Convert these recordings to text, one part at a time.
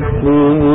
Oh.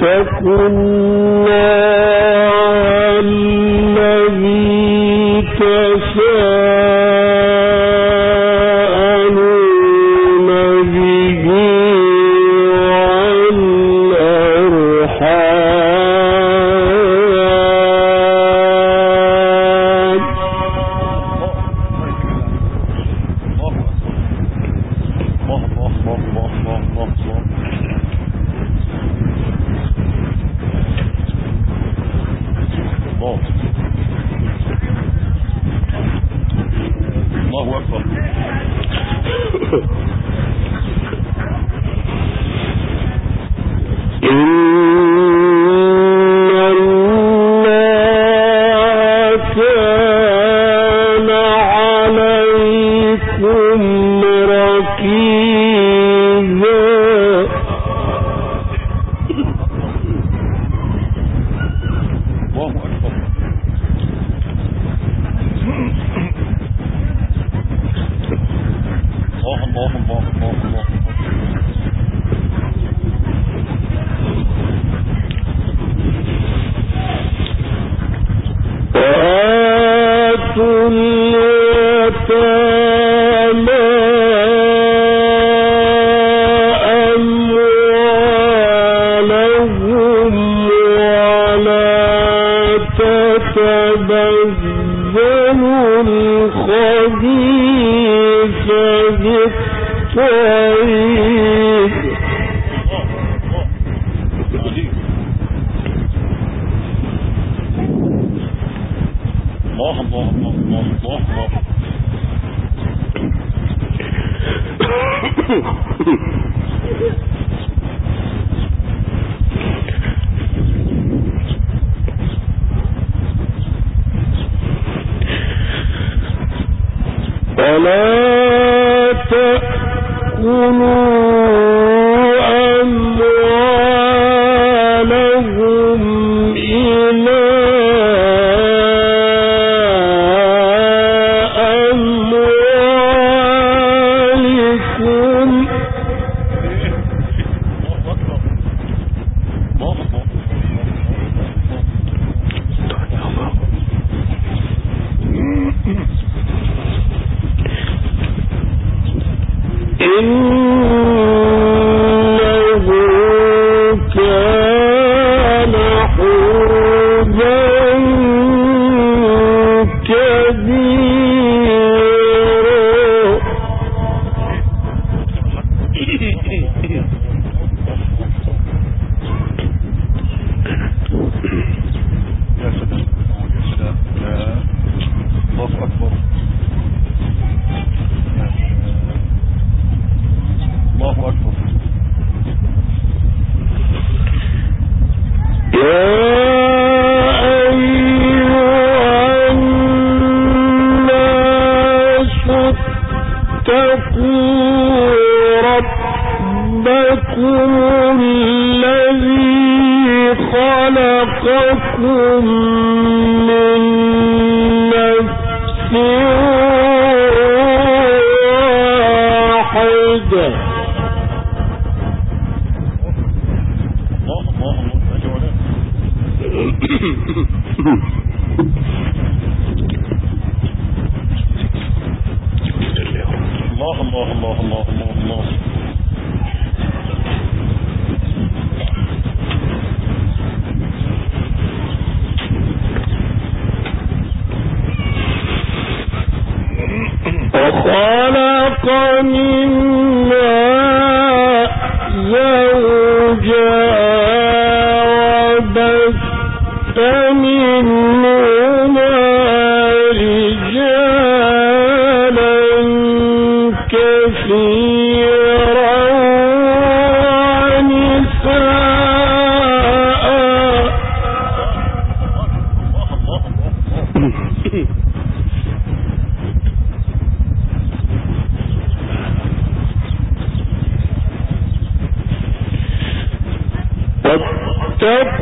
تكن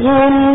يَقُولُ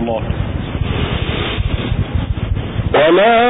والله. ألا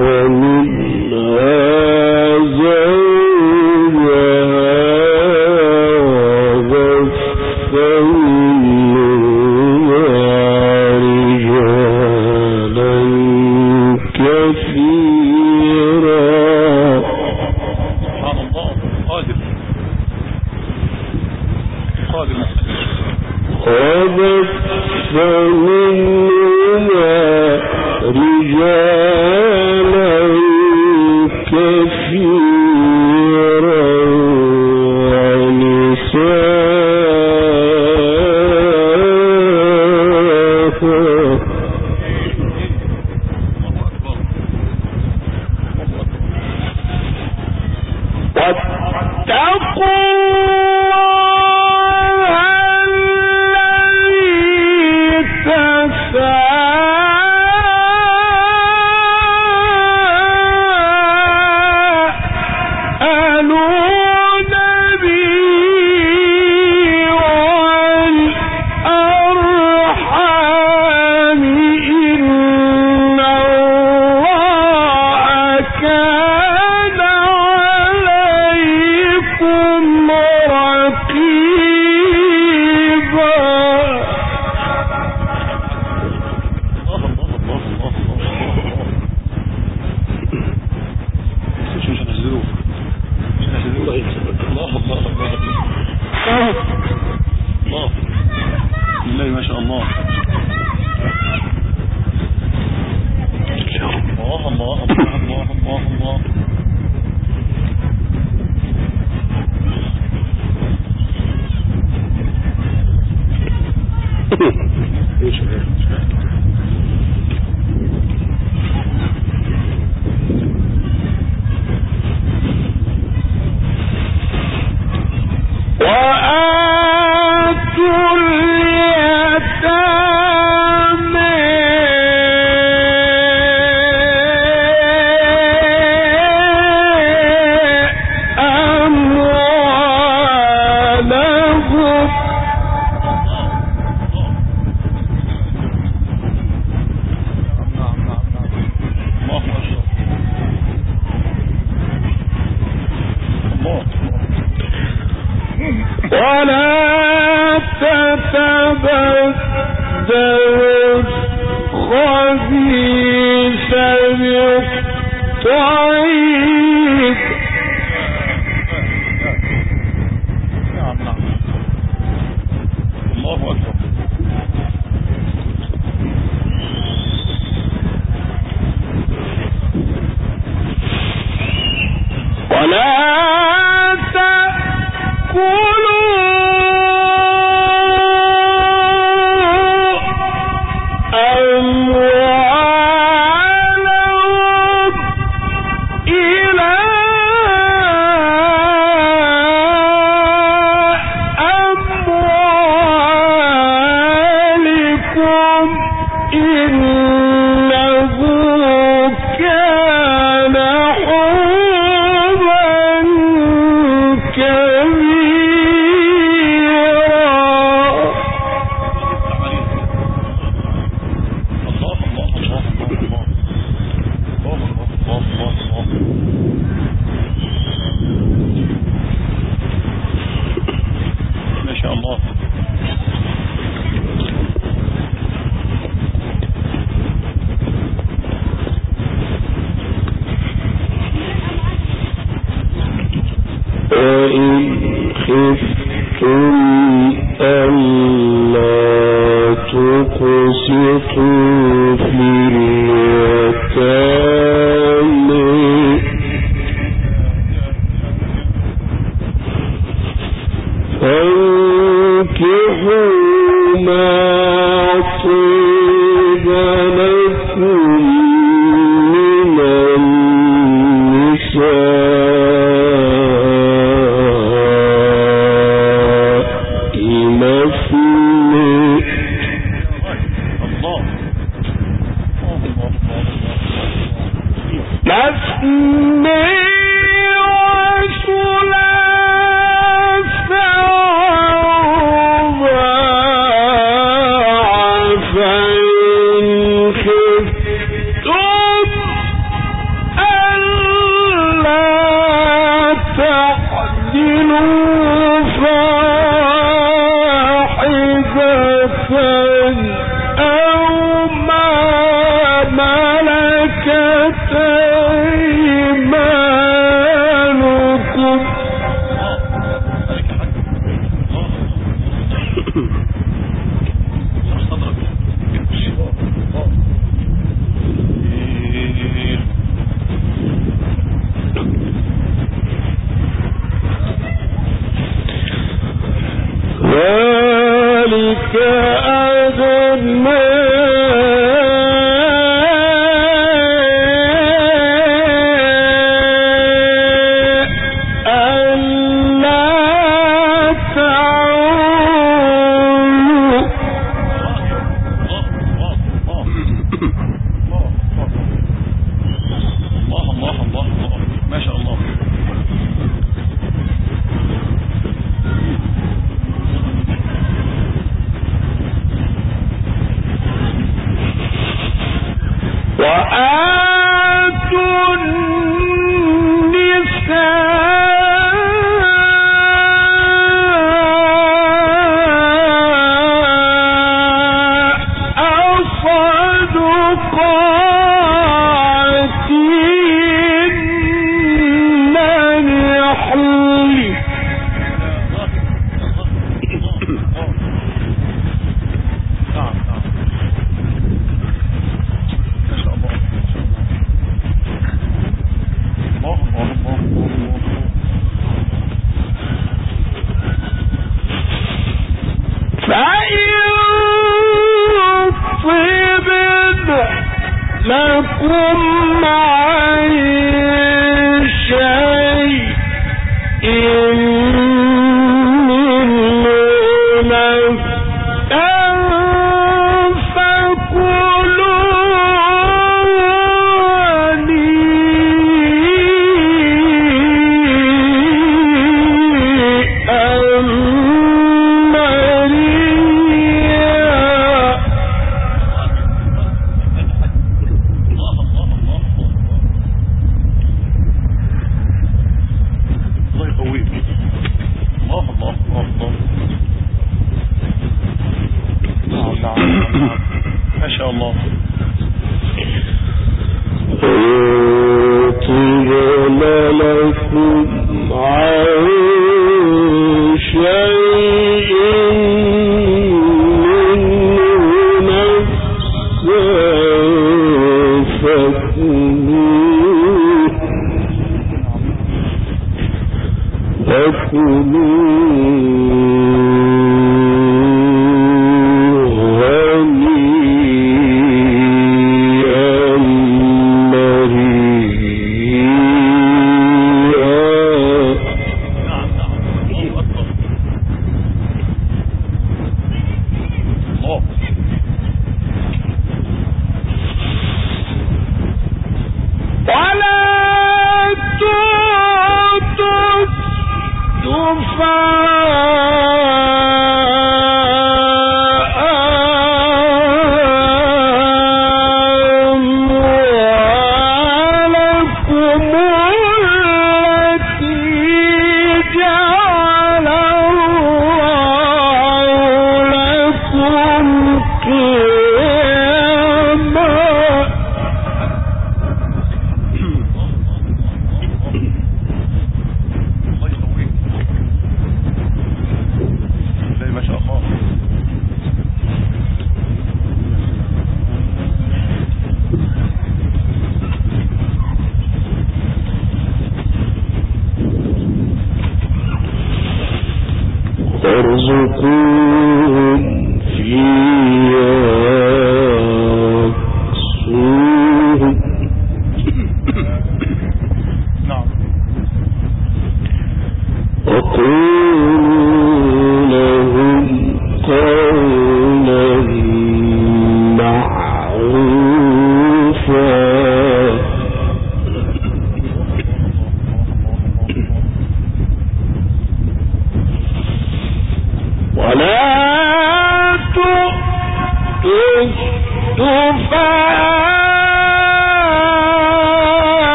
منها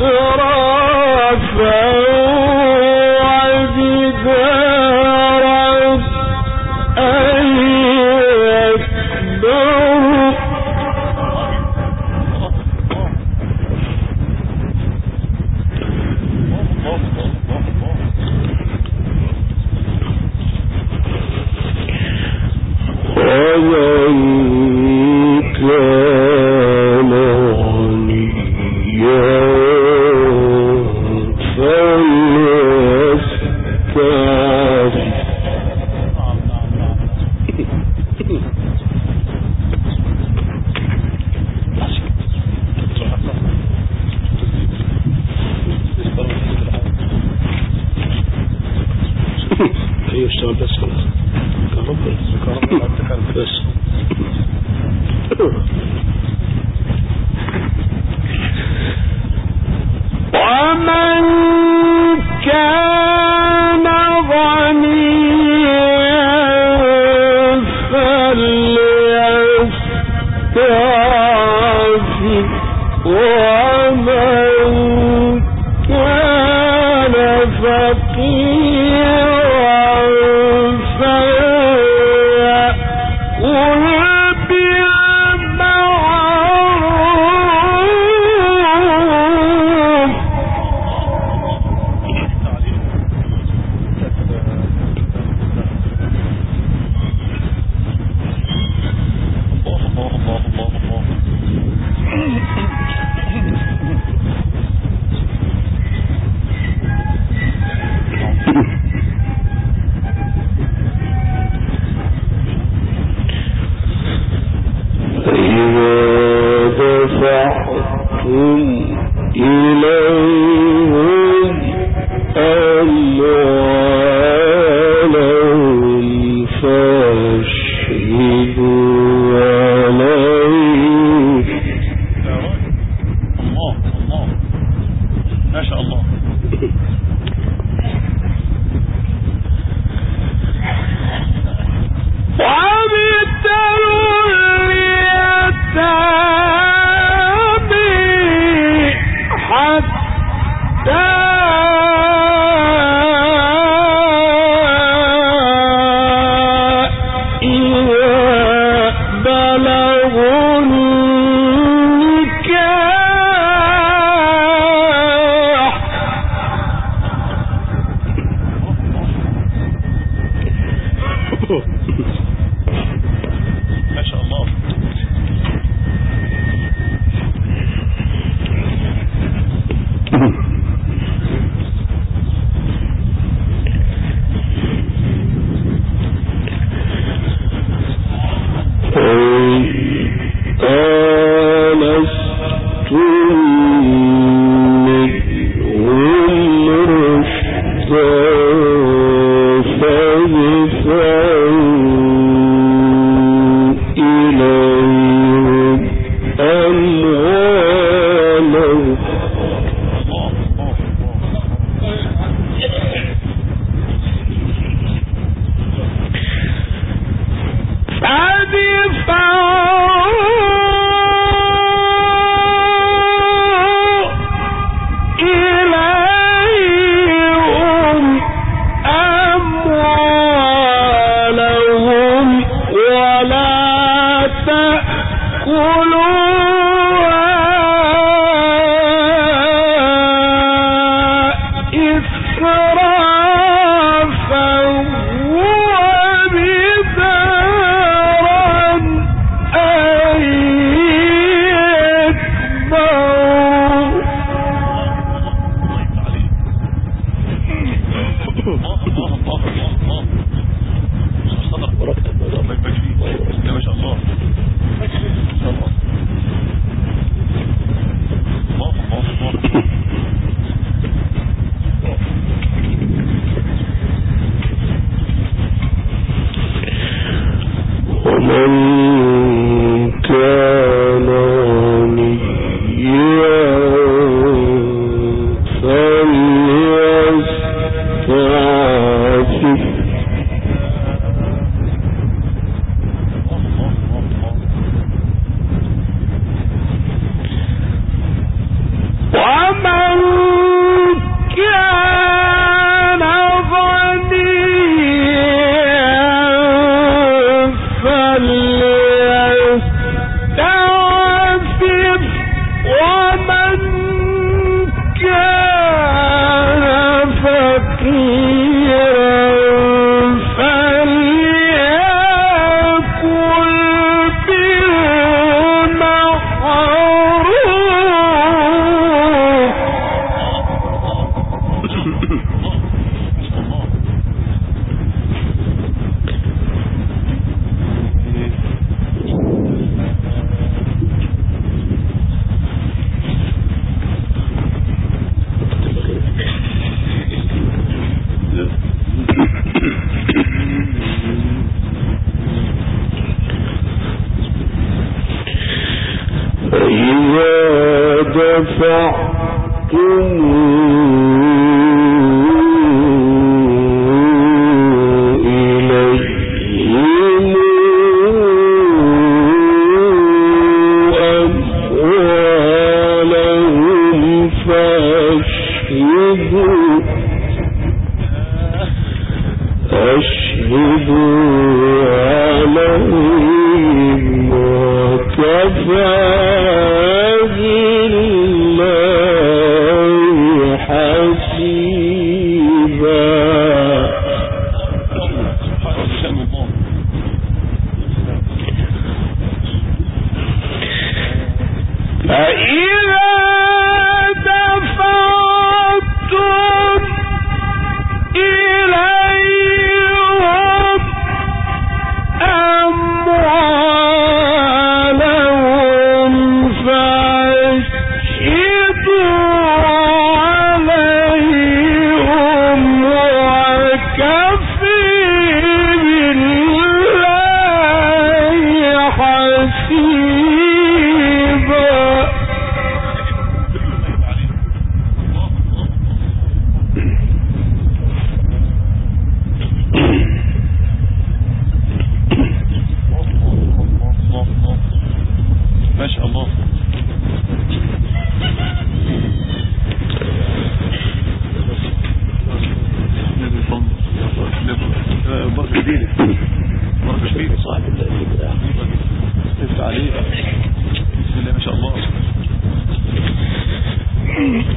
أسرافا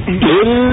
إن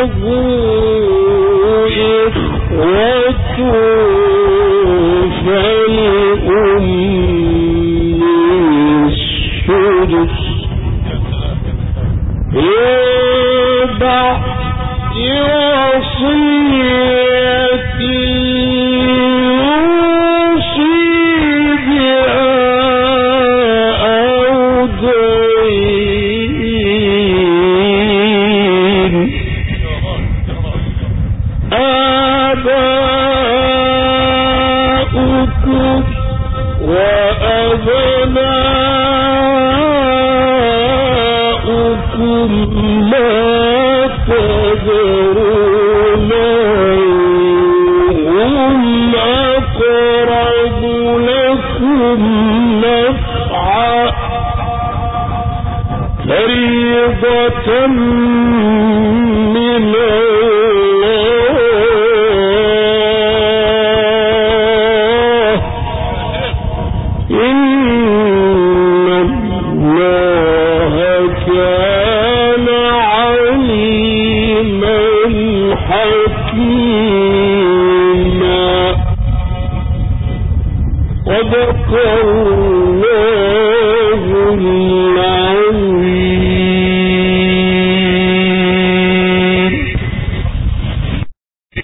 يَتَطَوَّرُ